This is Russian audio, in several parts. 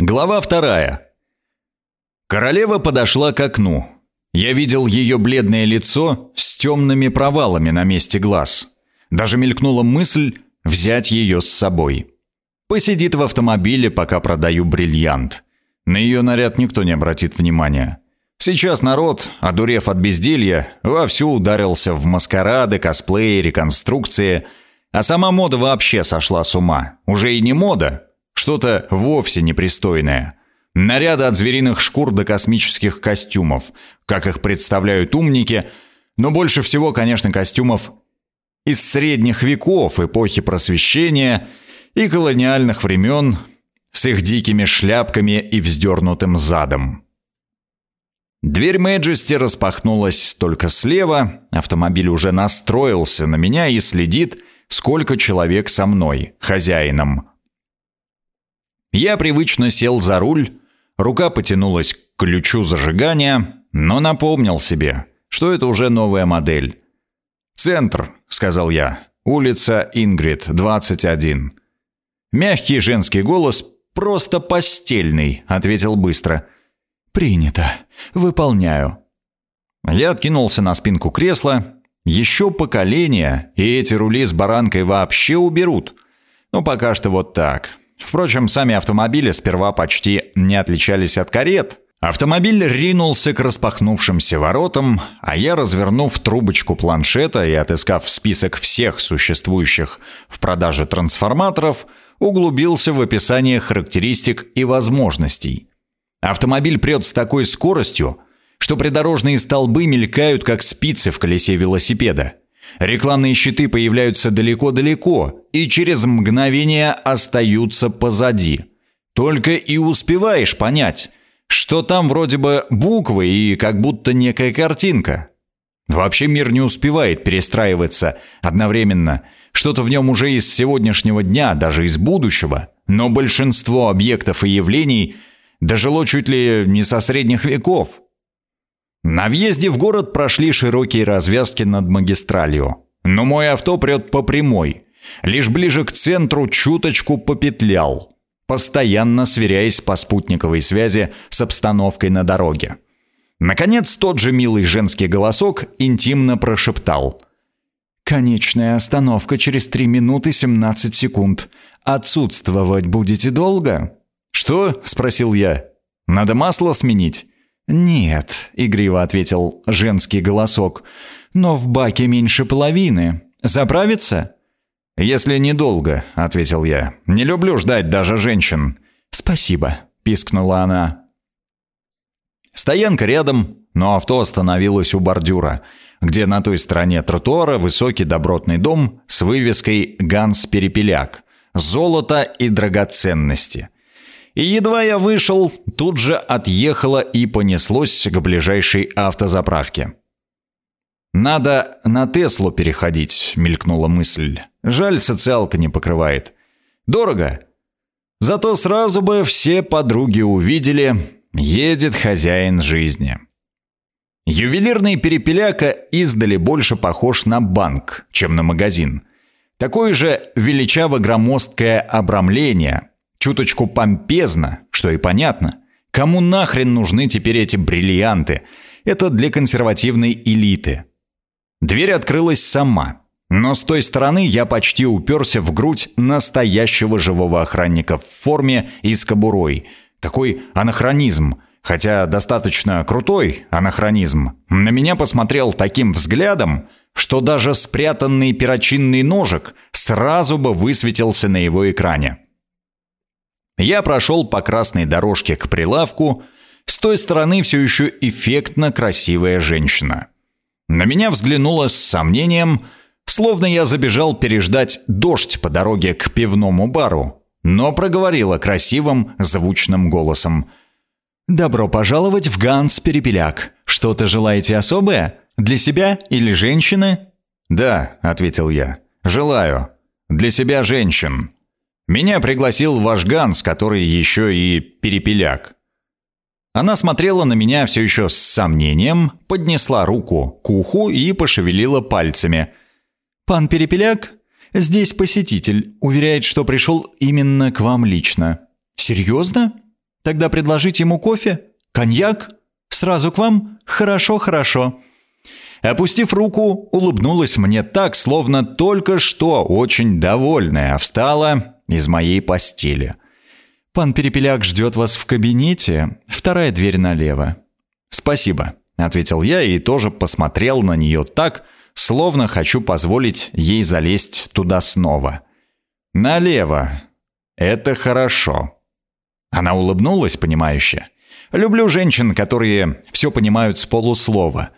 Глава вторая. Королева подошла к окну. Я видел ее бледное лицо с темными провалами на месте глаз. Даже мелькнула мысль взять ее с собой. Посидит в автомобиле, пока продаю бриллиант. На ее наряд никто не обратит внимания. Сейчас народ, одурев от безделья, вовсю ударился в маскарады, косплеи, реконструкции, а сама мода вообще сошла с ума. Уже и не мода, что-то вовсе непристойное. Наряды от звериных шкур до космических костюмов, как их представляют умники, но больше всего, конечно, костюмов из средних веков, эпохи просвещения и колониальных времен с их дикими шляпками и вздернутым задом. Дверь Мэджести распахнулась только слева, автомобиль уже настроился на меня и следит, сколько человек со мной, хозяином. Я привычно сел за руль, рука потянулась к ключу зажигания, но напомнил себе, что это уже новая модель. «Центр», — сказал я, — «улица Ингрид, 21». Мягкий женский голос, просто постельный, ответил быстро. «Принято. Выполняю». Я откинулся на спинку кресла. Еще поколение, и эти рули с баранкой вообще уберут. Но пока что вот так. Впрочем, сами автомобили сперва почти не отличались от карет. Автомобиль ринулся к распахнувшимся воротам, а я, развернув трубочку планшета и отыскав список всех существующих в продаже трансформаторов, углубился в описание характеристик и возможностей. Автомобиль прет с такой скоростью, что придорожные столбы мелькают, как спицы в колесе велосипеда. Рекламные щиты появляются далеко-далеко и через мгновение остаются позади. Только и успеваешь понять, что там вроде бы буквы и как будто некая картинка. Вообще мир не успевает перестраиваться одновременно. Что-то в нем уже из сегодняшнего дня, даже из будущего. Но большинство объектов и явлений дожило чуть ли не со средних веков. На въезде в город прошли широкие развязки над магистралью. Но мой авто прет по прямой. Лишь ближе к центру чуточку попетлял, постоянно сверяясь по спутниковой связи с обстановкой на дороге. Наконец тот же милый женский голосок интимно прошептал. «Конечная остановка через 3 минуты 17 секунд. Отсутствовать будете долго?» «Что?» – спросил я. «Надо масло сменить?» «Нет», — игриво ответил женский голосок, — «но в баке меньше половины. Заправиться?» «Если недолго», — ответил я. «Не люблю ждать даже женщин». «Спасибо», — пискнула она. Стоянка рядом, но авто остановилось у бордюра, где на той стороне тротуара высокий добротный дом с вывеской «Ганс Перепеляк», «Золото и драгоценности». И едва я вышел, тут же отъехала и понеслось к ближайшей автозаправке. «Надо на Теслу переходить», — мелькнула мысль. «Жаль, социалка не покрывает. Дорого. Зато сразу бы все подруги увидели, едет хозяин жизни». Ювелирный перепеляка издали больше похож на банк, чем на магазин. Такое же величаво-громоздкое обрамление, Чуточку помпезно, что и понятно. Кому нахрен нужны теперь эти бриллианты? Это для консервативной элиты. Дверь открылась сама. Но с той стороны я почти уперся в грудь настоящего живого охранника в форме и с кобурой. Какой анахронизм! Хотя достаточно крутой анахронизм. На меня посмотрел таким взглядом, что даже спрятанный перочинный ножик сразу бы высветился на его экране. Я прошел по красной дорожке к прилавку. С той стороны все еще эффектно красивая женщина. На меня взглянула с сомнением, словно я забежал переждать дождь по дороге к пивному бару, но проговорила красивым, звучным голосом. «Добро пожаловать в Ганс Перепеляк. Что-то желаете особое? Для себя или женщины?» «Да», — ответил я. «Желаю. Для себя женщин». Меня пригласил ваш Ганс, который еще и перепеляк. Она смотрела на меня все еще с сомнением, поднесла руку к уху и пошевелила пальцами. «Пан Перепеляк? Здесь посетитель. Уверяет, что пришел именно к вам лично». «Серьезно?» Тогда предложить ему кофе? Коньяк? Сразу к вам? Хорошо, хорошо». Опустив руку, улыбнулась мне так, словно только что очень довольная встала из моей постели. «Пан Перепеляк ждет вас в кабинете. Вторая дверь налево». «Спасибо», — ответил я и тоже посмотрел на нее так, словно хочу позволить ей залезть туда снова. «Налево. Это хорошо». Она улыбнулась, понимающе. «Люблю женщин, которые все понимают с полуслова».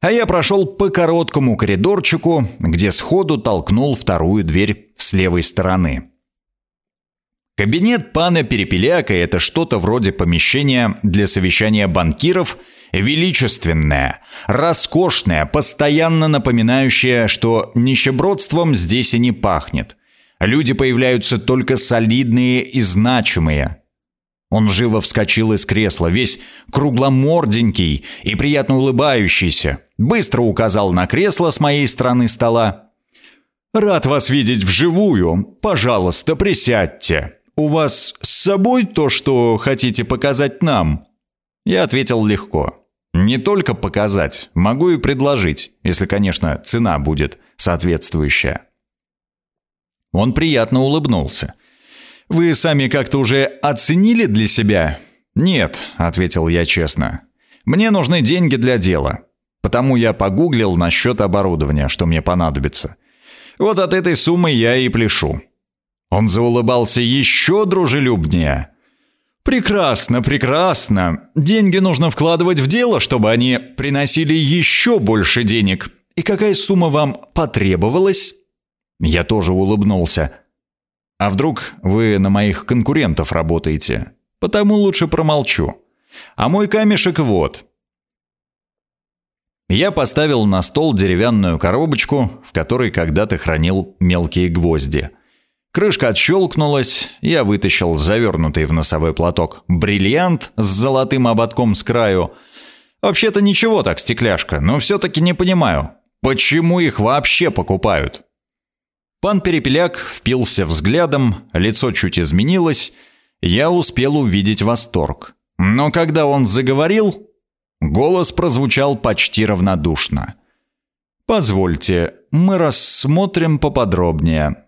А я прошел по короткому коридорчику, где сходу толкнул вторую дверь с левой стороны. Кабинет пана Перепеляка – это что-то вроде помещения для совещания банкиров, величественное, роскошное, постоянно напоминающее, что нищебродством здесь и не пахнет. Люди появляются только солидные и значимые. Он живо вскочил из кресла, весь кругломорденький и приятно улыбающийся, быстро указал на кресло с моей стороны стола. «Рад вас видеть вживую. Пожалуйста, присядьте». «У вас с собой то, что хотите показать нам?» Я ответил легко. «Не только показать, могу и предложить, если, конечно, цена будет соответствующая». Он приятно улыбнулся. «Вы сами как-то уже оценили для себя?» «Нет», — ответил я честно. «Мне нужны деньги для дела. Потому я погуглил насчет оборудования, что мне понадобится. Вот от этой суммы я и пляшу. Он заулыбался еще дружелюбнее. «Прекрасно, прекрасно. Деньги нужно вкладывать в дело, чтобы они приносили еще больше денег. И какая сумма вам потребовалась?» Я тоже улыбнулся. «А вдруг вы на моих конкурентов работаете? Потому лучше промолчу. А мой камешек вот». Я поставил на стол деревянную коробочку, в которой когда-то хранил мелкие гвозди – Крышка отщелкнулась, я вытащил завернутый в носовой платок бриллиант с золотым ободком с краю. Вообще-то ничего так, стекляшка, но все-таки не понимаю, почему их вообще покупают? Пан Перепеляк впился взглядом, лицо чуть изменилось, я успел увидеть восторг. Но когда он заговорил, голос прозвучал почти равнодушно. «Позвольте, мы рассмотрим поподробнее.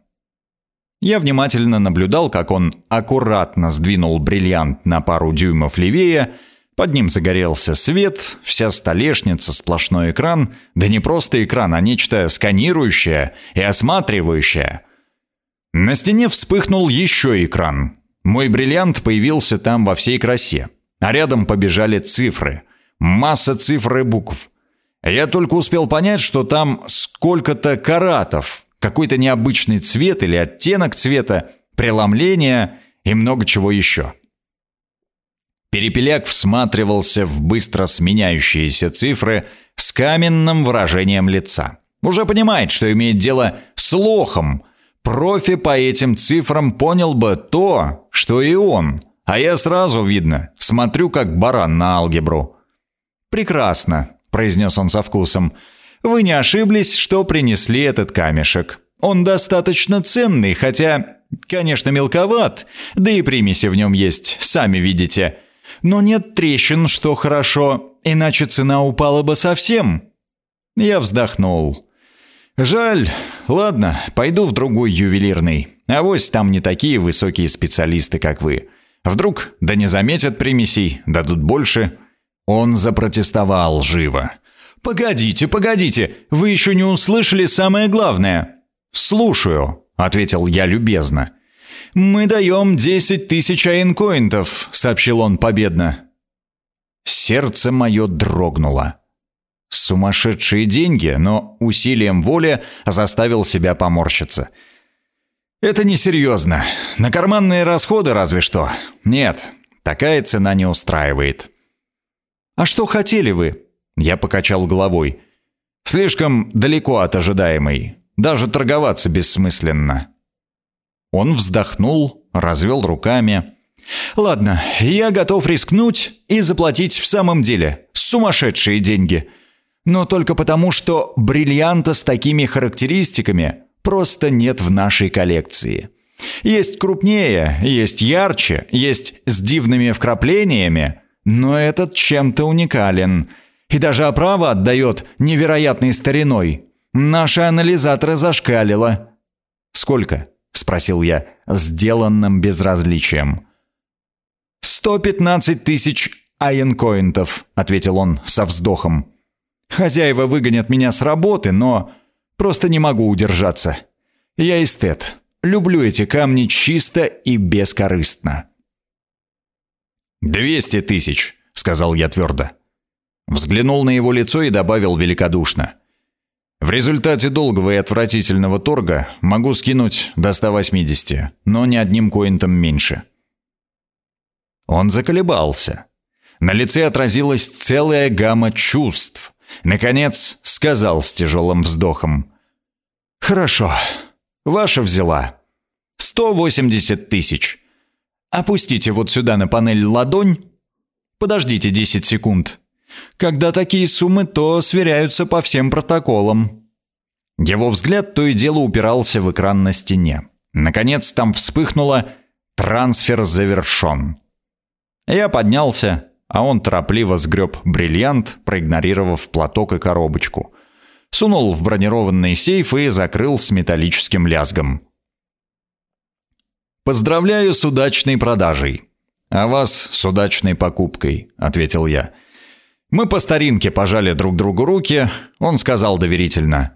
Я внимательно наблюдал, как он аккуратно сдвинул бриллиант на пару дюймов левее, под ним загорелся свет, вся столешница, сплошной экран, да не просто экран, а нечто сканирующее и осматривающее. На стене вспыхнул еще экран. Мой бриллиант появился там во всей красе, а рядом побежали цифры. Масса цифр и букв. Я только успел понять, что там сколько-то каратов, какой-то необычный цвет или оттенок цвета, преломление и много чего еще. Перепеляк всматривался в быстро сменяющиеся цифры с каменным выражением лица. Уже понимает, что имеет дело с лохом. Профи по этим цифрам понял бы то, что и он. А я сразу, видно, смотрю как баран на алгебру. «Прекрасно», — произнес он со вкусом. Вы не ошиблись, что принесли этот камешек. Он достаточно ценный, хотя, конечно, мелковат, да и примеси в нем есть, сами видите. Но нет трещин, что хорошо, иначе цена упала бы совсем. Я вздохнул. Жаль. Ладно, пойду в другой ювелирный. Авось там не такие высокие специалисты, как вы. Вдруг, да не заметят примесей, дадут больше. Он запротестовал живо. «Погодите, погодите, вы еще не услышали самое главное». «Слушаю», — ответил я любезно. «Мы даем десять тысяч айнкоинтов», — сообщил он победно. Сердце мое дрогнуло. Сумасшедшие деньги, но усилием воли заставил себя поморщиться. «Это несерьезно. На карманные расходы разве что. Нет, такая цена не устраивает». «А что хотели вы?» Я покачал головой. Слишком далеко от ожидаемой. Даже торговаться бессмысленно. Он вздохнул, развел руками. «Ладно, я готов рискнуть и заплатить в самом деле сумасшедшие деньги. Но только потому, что бриллианта с такими характеристиками просто нет в нашей коллекции. Есть крупнее, есть ярче, есть с дивными вкраплениями, но этот чем-то уникален. И даже оправа отдает невероятной стариной. Наши анализаторы зашкалило. «Сколько?» — спросил я, сделанным безразличием. «Сто пятнадцать тысяч айенкоинтов», — ответил он со вздохом. «Хозяева выгонят меня с работы, но просто не могу удержаться. Я эстет. Люблю эти камни чисто и бескорыстно». «Двести тысяч», — сказал я твердо. Взглянул на его лицо и добавил великодушно. «В результате долгого и отвратительного торга могу скинуть до 180, но ни одним коинтом меньше». Он заколебался. На лице отразилась целая гамма чувств. Наконец сказал с тяжелым вздохом. «Хорошо, ваша взяла. 180 тысяч. Опустите вот сюда на панель ладонь. Подождите 10 секунд. Когда такие суммы, то сверяются по всем протоколам». Его взгляд то и дело упирался в экран на стене. Наконец там вспыхнуло «Трансфер завершен». Я поднялся, а он торопливо сгреб бриллиант, проигнорировав платок и коробочку. Сунул в бронированный сейф и закрыл с металлическим лязгом. «Поздравляю с удачной продажей. А вас с удачной покупкой», — ответил я. Мы по старинке пожали друг другу руки. Он сказал доверительно.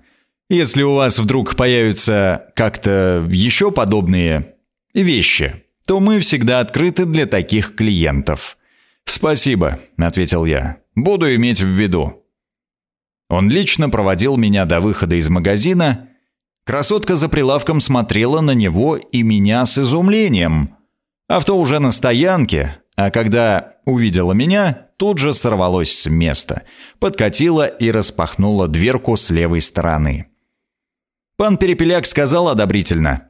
«Если у вас вдруг появятся как-то еще подобные вещи, то мы всегда открыты для таких клиентов». «Спасибо», — ответил я. «Буду иметь в виду». Он лично проводил меня до выхода из магазина Красотка за прилавком смотрела на него и меня с изумлением. Авто уже на стоянке, а когда увидела меня, тут же сорвалось с места, подкатила и распахнула дверку с левой стороны. Пан Перепеляк сказал одобрительно.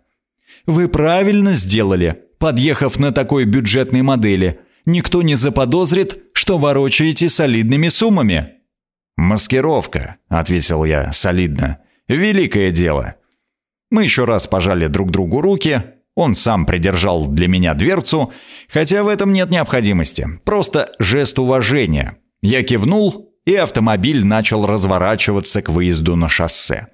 «Вы правильно сделали, подъехав на такой бюджетной модели. Никто не заподозрит, что ворочаете солидными суммами». «Маскировка», — ответил я солидно. «Великое дело». Мы еще раз пожали друг другу руки, он сам придержал для меня дверцу, хотя в этом нет необходимости, просто жест уважения. Я кивнул, и автомобиль начал разворачиваться к выезду на шоссе.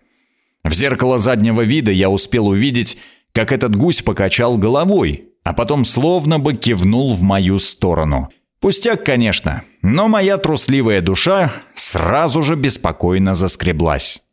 В зеркало заднего вида я успел увидеть, как этот гусь покачал головой, а потом словно бы кивнул в мою сторону. Пустяк, конечно, но моя трусливая душа сразу же беспокойно заскреблась.